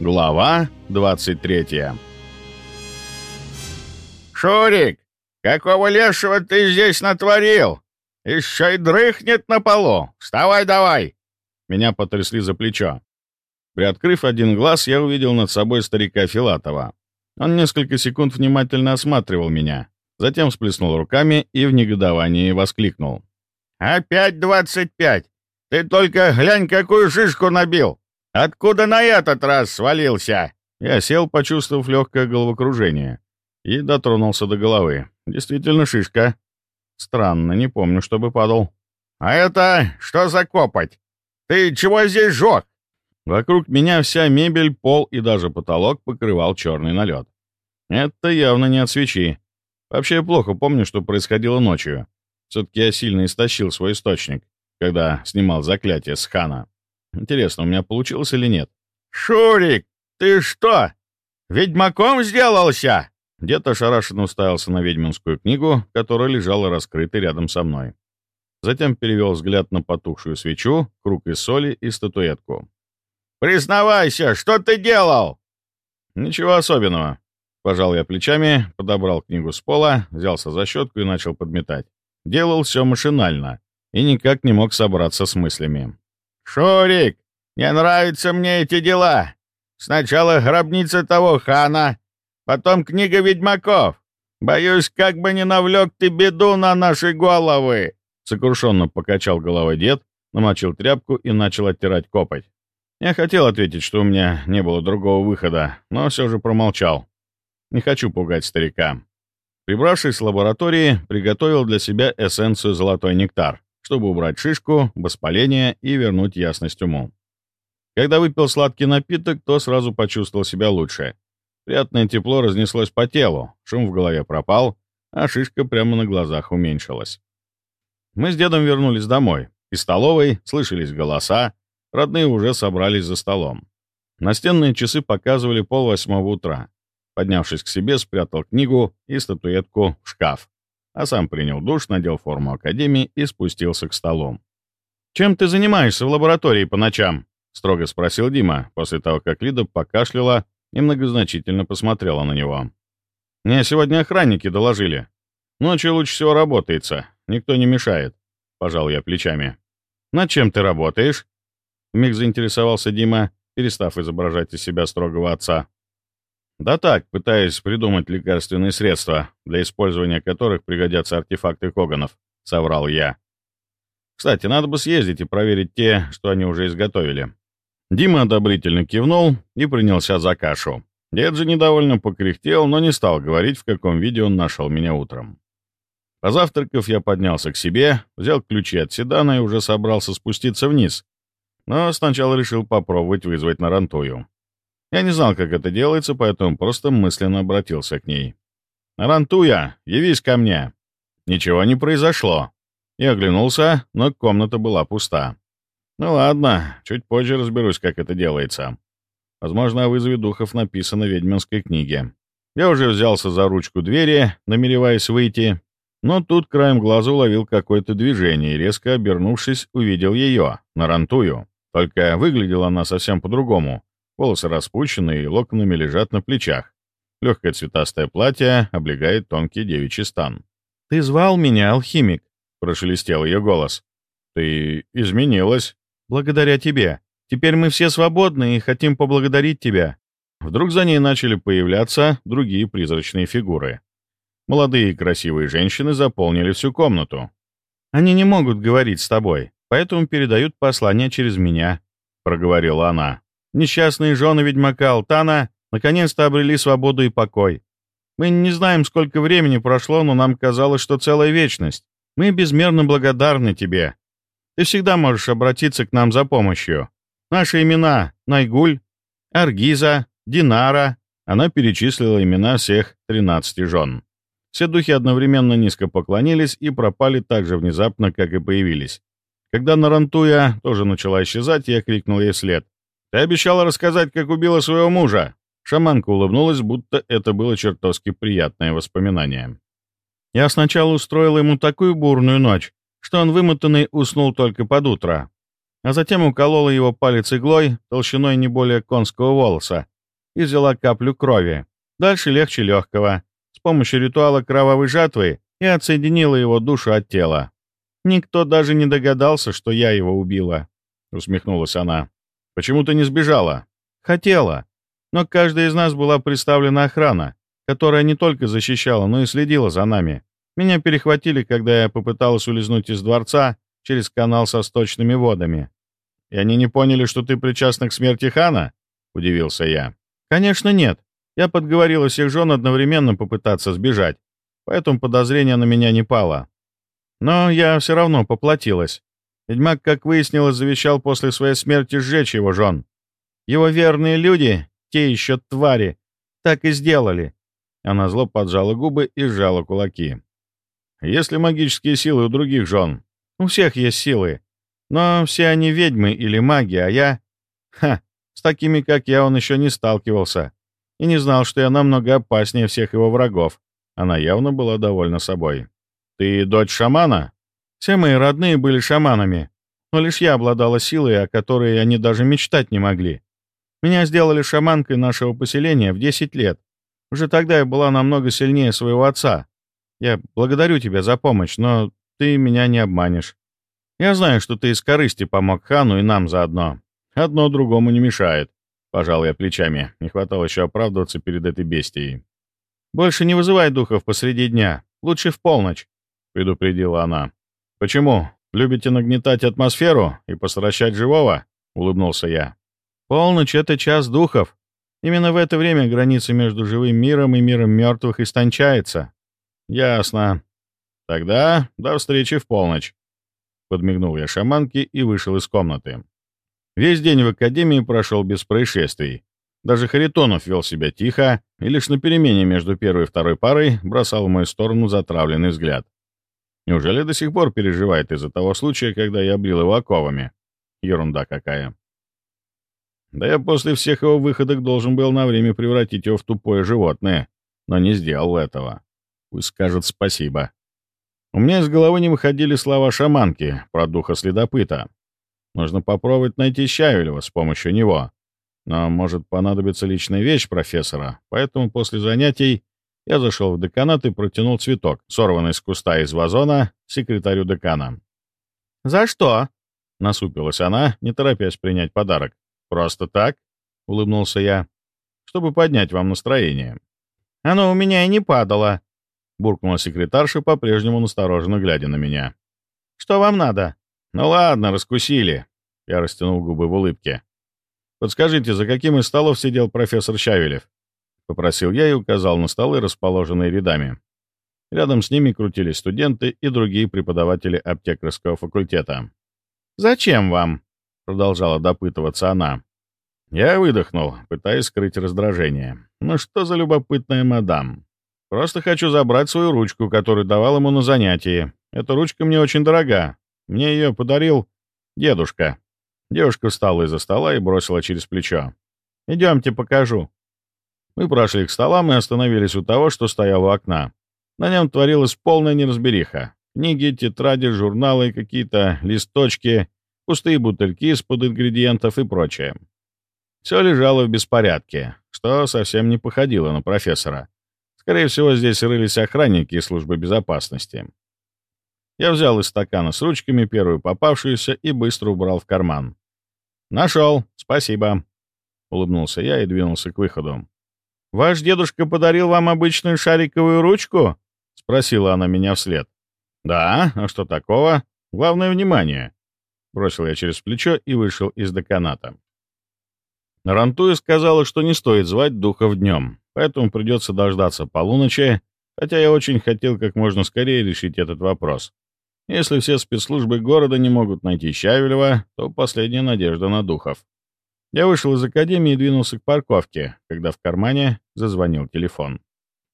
Глава 23 «Шурик, какого лешего ты здесь натворил? Еще и дрыхнет на полу. Вставай давай!» Меня потрясли за плечо. Приоткрыв один глаз, я увидел над собой старика Филатова. Он несколько секунд внимательно осматривал меня, затем всплеснул руками и в негодовании воскликнул. «Опять двадцать пять! Ты только глянь, какую шишку набил! Откуда на этот раз свалился?» Я сел, почувствовав легкое головокружение, и дотронулся до головы. Действительно шишка. Странно, не помню, чтобы падал. «А это что за копоть? Ты чего здесь жег?» Вокруг меня вся мебель, пол и даже потолок покрывал черный налет. Это явно не от свечи. Вообще я плохо помню, что происходило ночью. Все-таки я сильно истощил свой источник, когда снимал заклятие с хана. Интересно, у меня получилось или нет? «Шурик, ты что, ведьмаком сделался?» Дед ошарашенно уставился на ведьминскую книгу, которая лежала раскрытой рядом со мной. Затем перевел взгляд на потухшую свечу, круг из соли и статуэтку. «Признавайся, что ты делал?» «Ничего особенного». Пожал я плечами, подобрал книгу с пола, взялся за щетку и начал подметать. Делал все машинально и никак не мог собраться с мыслями. «Шурик, не нравятся мне эти дела. Сначала гробница того хана, потом книга ведьмаков. Боюсь, как бы не навлек ты беду на наши головы!» Сокрушенно покачал головой дед, намочил тряпку и начал оттирать копоть. Я хотел ответить, что у меня не было другого выхода, но все же промолчал. Не хочу пугать старика. Прибравшись с лаборатории, приготовил для себя эссенцию «Золотой нектар», чтобы убрать шишку, воспаление и вернуть ясность уму. Когда выпил сладкий напиток, то сразу почувствовал себя лучше. Приятное тепло разнеслось по телу, шум в голове пропал, а шишка прямо на глазах уменьшилась. Мы с дедом вернулись домой. Из столовой слышались голоса, родные уже собрались за столом. Настенные часы показывали полвосьмого утра. Поднявшись к себе, спрятал книгу и статуэтку в шкаф а сам принял душ, надел форму академии и спустился к столу. «Чем ты занимаешься в лаборатории по ночам?» — строго спросил Дима, после того, как Лида покашляла и многозначительно посмотрела на него. «Мне сегодня охранники доложили. Ночью лучше всего работается, никто не мешает», — пожал я плечами. «Над чем ты работаешь?» — вмиг заинтересовался Дима, перестав изображать из себя строгого отца. Да так, пытаясь придумать лекарственные средства, для использования которых пригодятся артефакты Коганов, соврал я. Кстати, надо бы съездить и проверить те, что они уже изготовили. Дима одобрительно кивнул и принялся за кашу. Дед же недовольно покряхтел, но не стал говорить, в каком виде он нашел меня утром. Позавтракав, я поднялся к себе, взял ключи от седана и уже собрался спуститься вниз. Но сначала решил попробовать вызвать Нарантую. Я не знал, как это делается, поэтому просто мысленно обратился к ней. «Рантуя, явись ко мне!» Ничего не произошло. Я оглянулся, но комната была пуста. Ну ладно, чуть позже разберусь, как это делается. Возможно, о вызове духов написано в ведьминской книге. Я уже взялся за ручку двери, намереваясь выйти, но тут краем глаза уловил какое-то движение и, резко обернувшись, увидел ее, Нарантую. Только выглядела она совсем по-другому. Волосы распущены и локонами лежат на плечах. Легкое цветастое платье облегает тонкий девичий стан. «Ты звал меня, алхимик?» — прошелестел ее голос. «Ты изменилась. Благодаря тебе. Теперь мы все свободны и хотим поблагодарить тебя». Вдруг за ней начали появляться другие призрачные фигуры. Молодые и красивые женщины заполнили всю комнату. «Они не могут говорить с тобой, поэтому передают послание через меня», — проговорила она. Несчастные жены ведьмака Алтана наконец-то обрели свободу и покой. Мы не знаем, сколько времени прошло, но нам казалось, что целая вечность. Мы безмерно благодарны тебе. Ты всегда можешь обратиться к нам за помощью. Наши имена — Найгуль, Аргиза, Динара. Она перечислила имена всех 13 жен. Все духи одновременно низко поклонились и пропали так же внезапно, как и появились. Когда Нарантуя тоже начала исчезать, я крикнул ей вслед. «Ты обещала рассказать, как убила своего мужа!» Шаманка улыбнулась, будто это было чертовски приятное воспоминание. «Я сначала устроила ему такую бурную ночь, что он вымотанный уснул только под утро. а затем уколола его палец иглой толщиной не более конского волоса и взяла каплю крови. Дальше легче легкого, с помощью ритуала кровавой жатвы и отсоединила его душу от тела. Никто даже не догадался, что я его убила, — усмехнулась она. «Почему ты не сбежала?» «Хотела. Но каждая из нас была представлена охрана, которая не только защищала, но и следила за нами. Меня перехватили, когда я попыталась улизнуть из дворца через канал со сточными водами. «И они не поняли, что ты причастна к смерти хана?» — удивился я. «Конечно нет. Я подговорила всех жен одновременно попытаться сбежать, поэтому подозрение на меня не пало. Но я все равно поплатилась. Ведьмак, как выяснилось, завещал после своей смерти сжечь его жен. Его верные люди, те еще твари, так и сделали. Она зло поджала губы и сжала кулаки. «Есть ли магические силы у других жен?» «У всех есть силы. Но все они ведьмы или маги, а я... Ха, с такими, как я, он еще не сталкивался. И не знал, что я намного опаснее всех его врагов. Она явно была довольна собой. «Ты дочь шамана?» Все мои родные были шаманами, но лишь я обладала силой, о которой они даже мечтать не могли. Меня сделали шаманкой нашего поселения в 10 лет. Уже тогда я была намного сильнее своего отца. Я благодарю тебя за помощь, но ты меня не обманешь. Я знаю, что ты из корысти помог хану и нам заодно. Одно другому не мешает. Пожал я плечами. Не хватало еще оправдываться перед этой бестией. «Больше не вызывай духов посреди дня. Лучше в полночь», — предупредила она. «Почему? Любите нагнетать атмосферу и посращать живого?» — улыбнулся я. «Полночь — это час духов. Именно в это время граница между живым миром и миром мертвых истончается». «Ясно. Тогда до встречи в полночь». Подмигнул я шаманке и вышел из комнаты. Весь день в академии прошел без происшествий. Даже Харитонов вел себя тихо и лишь на перемене между первой и второй парой бросал в мою сторону затравленный взгляд. Неужели до сих пор переживает из-за того случая, когда я облил его оковами? Ерунда какая. Да я после всех его выходок должен был на время превратить его в тупое животное, но не сделал этого. Пусть скажет спасибо. У меня из головы не выходили слова шаманки про духа следопыта. Нужно попробовать найти Щавелева с помощью него. Но может понадобиться личная вещь профессора, поэтому после занятий я зашел в деканат и протянул цветок, сорванный с куста из вазона, секретарю декана. «За что?» — насупилась она, не торопясь принять подарок. «Просто так?» — улыбнулся я. «Чтобы поднять вам настроение». «Оно у меня и не падало», — буркнула секретарша, по-прежнему настороженно глядя на меня. «Что вам надо?» «Ну ладно, раскусили». Я растянул губы в улыбке. «Подскажите, за каким из столов сидел профессор Щавелев?» Попросил я и указал на столы, расположенные рядами. Рядом с ними крутились студенты и другие преподаватели аптекарского факультета. «Зачем вам?» — продолжала допытываться она. Я выдохнул, пытаясь скрыть раздражение. «Ну что за любопытная мадам? Просто хочу забрать свою ручку, которую давал ему на занятии. Эта ручка мне очень дорога. Мне ее подарил дедушка». Девушка встала из-за стола и бросила через плечо. «Идемте, покажу». Мы прошли к столам и остановились у того, что стояло у окна. На нем творилась полная неразбериха. Книги, тетради, журналы, какие-то листочки, пустые бутыльки из-под ингредиентов и прочее. Все лежало в беспорядке, что совсем не походило на профессора. Скорее всего, здесь рылись охранники и службы безопасности. Я взял из стакана с ручками первую попавшуюся и быстро убрал в карман. «Нашел, спасибо», — улыбнулся я и двинулся к выходу. «Ваш дедушка подарил вам обычную шариковую ручку?» — спросила она меня вслед. «Да, а что такого? Главное — внимание!» Бросил я через плечо и вышел из деканата. Рантуя сказала, что не стоит звать духов днем, поэтому придется дождаться полуночи, хотя я очень хотел как можно скорее решить этот вопрос. Если все спецслужбы города не могут найти Щавелева, то последняя надежда на духов. Я вышел из академии и двинулся к парковке, когда в кармане зазвонил телефон.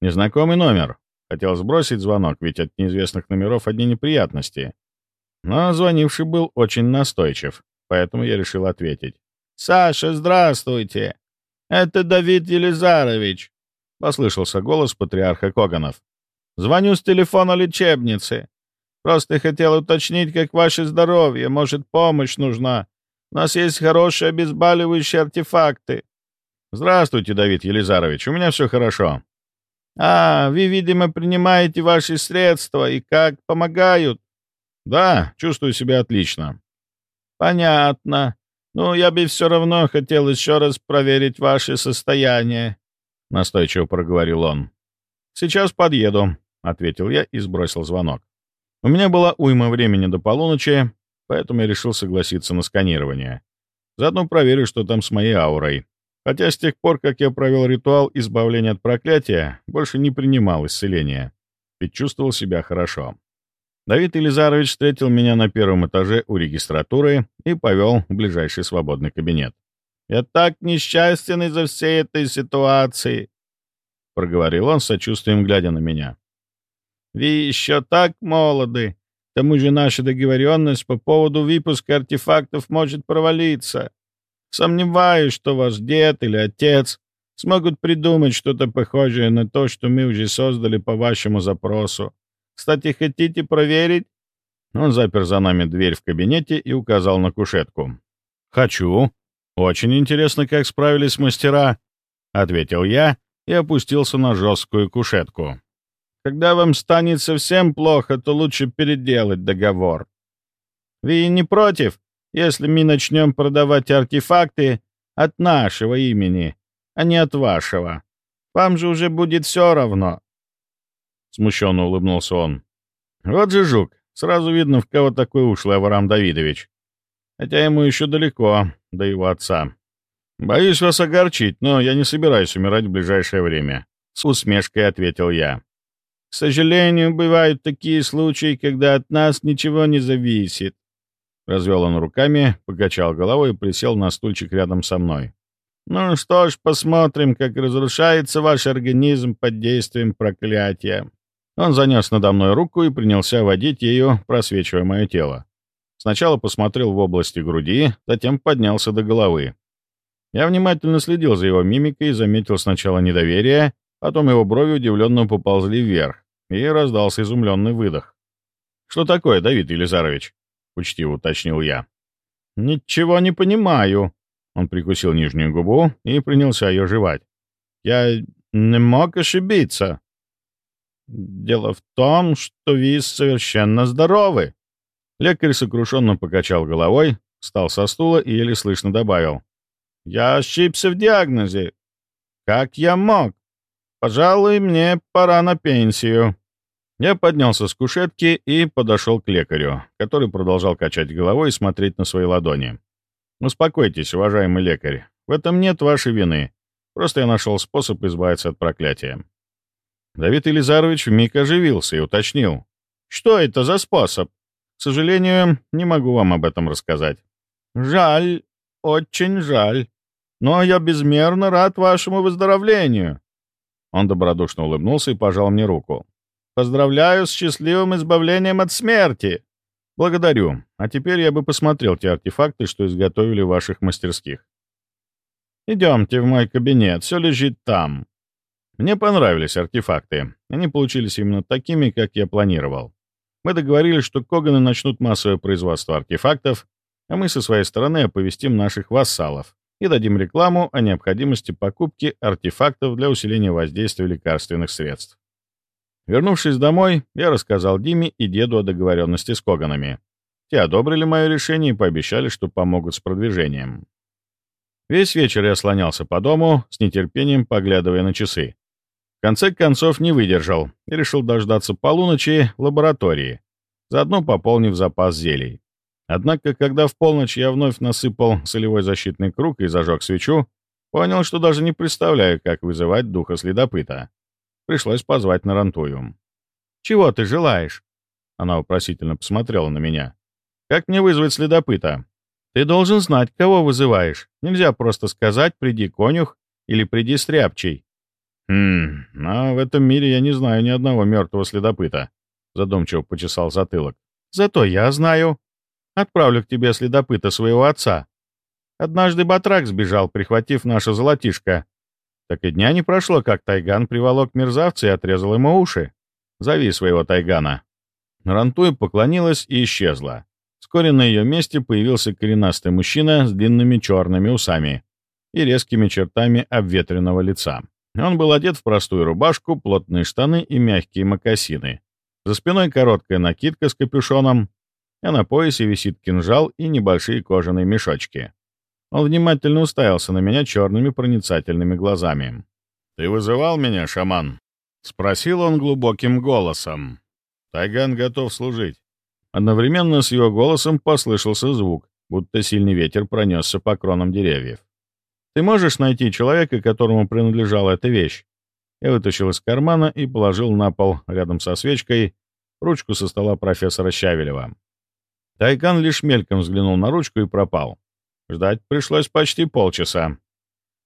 Незнакомый номер. Хотел сбросить звонок, ведь от неизвестных номеров одни неприятности. Но звонивший был очень настойчив, поэтому я решил ответить. «Саша, здравствуйте! Это Давид Елизарович!» — послышался голос патриарха Коганов. «Звоню с телефона лечебницы. Просто хотел уточнить, как ваше здоровье. Может, помощь нужна. У нас есть хорошие обезболивающие артефакты». «Здравствуйте, Давид Елизарович. У меня все хорошо». «А, вы, видимо, принимаете ваши средства и как помогают?» «Да, чувствую себя отлично». «Понятно. Ну, я бы все равно хотел еще раз проверить ваше состояние», — настойчиво проговорил он. «Сейчас подъеду», — ответил я и сбросил звонок. У меня была уйма времени до полуночи, поэтому я решил согласиться на сканирование. Заодно проверю, что там с моей аурой. Хотя с тех пор, как я провел ритуал избавления от проклятия, больше не принимал исцеления, ведь чувствовал себя хорошо. Давид Елизарович встретил меня на первом этаже у регистратуры и повел в ближайший свободный кабинет. «Я так несчастен из-за всей этой ситуации», — проговорил он с сочувствием, глядя на меня. «Вы еще так молоды. Тому же наша договоренность по поводу выпуска артефактов может провалиться. Сомневаюсь, что ваш дед или отец смогут придумать что-то похожее на то, что мы уже создали по вашему запросу. Кстати, хотите проверить?» Он запер за нами дверь в кабинете и указал на кушетку. «Хочу. Очень интересно, как справились мастера», — ответил я и опустился на жесткую кушетку. «Когда вам станет совсем плохо, то лучше переделать договор. Вы не против, если мы начнем продавать артефакты от нашего имени, а не от вашего? Вам же уже будет все равно. — смущенно улыбнулся он. «Вот же жук. Сразу видно, в кого такой ушлый Авраам Давидович. Хотя ему еще далеко до его отца. Боюсь вас огорчить, но я не собираюсь умирать в ближайшее время», — с усмешкой ответил я. «К сожалению, бывают такие случаи, когда от нас ничего не зависит». Развел он руками, покачал головой и присел на стульчик рядом со мной. «Ну что ж, посмотрим, как разрушается ваш организм под действием проклятия». Он занес надо мной руку и принялся водить ею, просвечивая мое тело. Сначала посмотрел в области груди, затем поднялся до головы. Я внимательно следил за его мимикой и заметил сначала недоверие, потом его брови удивленно поползли вверх, и раздался изумленный выдох. «Что такое, Давид Елизарович?» — учтиво уточнил я. «Ничего не понимаю». Он прикусил нижнюю губу и принялся ее жевать. «Я не мог ошибиться». Дело в том, что вы совершенно здоровы. Лекарь сокрушенно покачал головой, встал со стула и еле слышно добавил. «Я ошибся в диагнозе. Как я мог? Пожалуй, мне пора на пенсию». Я поднялся с кушетки и подошел к лекарю, который продолжал качать головой и смотреть на свои ладони. «Успокойтесь, уважаемый лекарь. В этом нет вашей вины. Просто я нашел способ избавиться от проклятия. Давид Елизарович вмиг оживился и уточнил. «Что это за способ? К сожалению, не могу вам об этом рассказать». «Жаль, очень жаль. Но я безмерно рад вашему выздоровлению». Он добродушно улыбнулся и пожал мне руку. «Поздравляю с счастливым избавлением от смерти!» «Благодарю. А теперь я бы посмотрел те артефакты, что изготовили в ваших мастерских». «Идемте в мой кабинет, все лежит там», мне понравились артефакты. Они получились именно такими, как я планировал. Мы договорились, что Коганы начнут массовое производство артефактов, а мы со своей стороны оповестим наших вассалов и дадим рекламу о необходимости покупки артефактов для усиления воздействия лекарственных средств. Вернувшись домой, я рассказал Диме и деду о договоренности с Коганами. Те одобрили мое решение и пообещали, что помогут с продвижением. Весь вечер я слонялся по дому, с нетерпением поглядывая на часы. В конце концов не выдержал и решил дождаться полуночи в лаборатории, заодно пополнив запас зелий. Однако, когда в полночь я вновь насыпал солевой защитный круг и зажег свечу, понял, что даже не представляю, как вызывать духа следопыта. Пришлось позвать Нарантую. «Чего ты желаешь?» Она вопросительно посмотрела на меня. «Как мне вызвать следопыта?» «Ты должен знать, кого вызываешь. Нельзя просто сказать «приди конюх» или «приди стряпчий». «Хм, но в этом мире я не знаю ни одного мертвого следопыта», — задумчиво почесал затылок. «Зато я знаю. Отправлю к тебе следопыта своего отца. Однажды Батрак сбежал, прихватив наше золотишко. Так и дня не прошло, как Тайган приволок мерзавца и отрезал ему уши. Зови своего Тайгана». Рантуя поклонилась и исчезла. Вскоре на ее месте появился коренастый мужчина с длинными черными усами и резкими чертами обветренного лица. Он был одет в простую рубашку, плотные штаны и мягкие мокасины. За спиной короткая накидка с капюшоном, а на поясе висит кинжал и небольшие кожаные мешочки. Он внимательно уставился на меня черными проницательными глазами. «Ты вызывал меня, шаман?» — спросил он глубоким голосом. «Тайган готов служить». Одновременно с его голосом послышался звук, будто сильный ветер пронесся по кронам деревьев. «Ты можешь найти человека, которому принадлежала эта вещь?» Я вытащил из кармана и положил на пол, рядом со свечкой, ручку со стола профессора Щавелева. Тайкан лишь мельком взглянул на ручку и пропал. Ждать пришлось почти полчаса.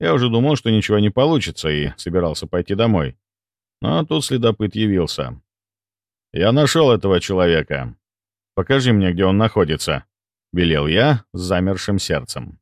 Я уже думал, что ничего не получится, и собирался пойти домой. Но тут следопыт явился. «Я нашел этого человека. Покажи мне, где он находится», — велел я с замершим сердцем.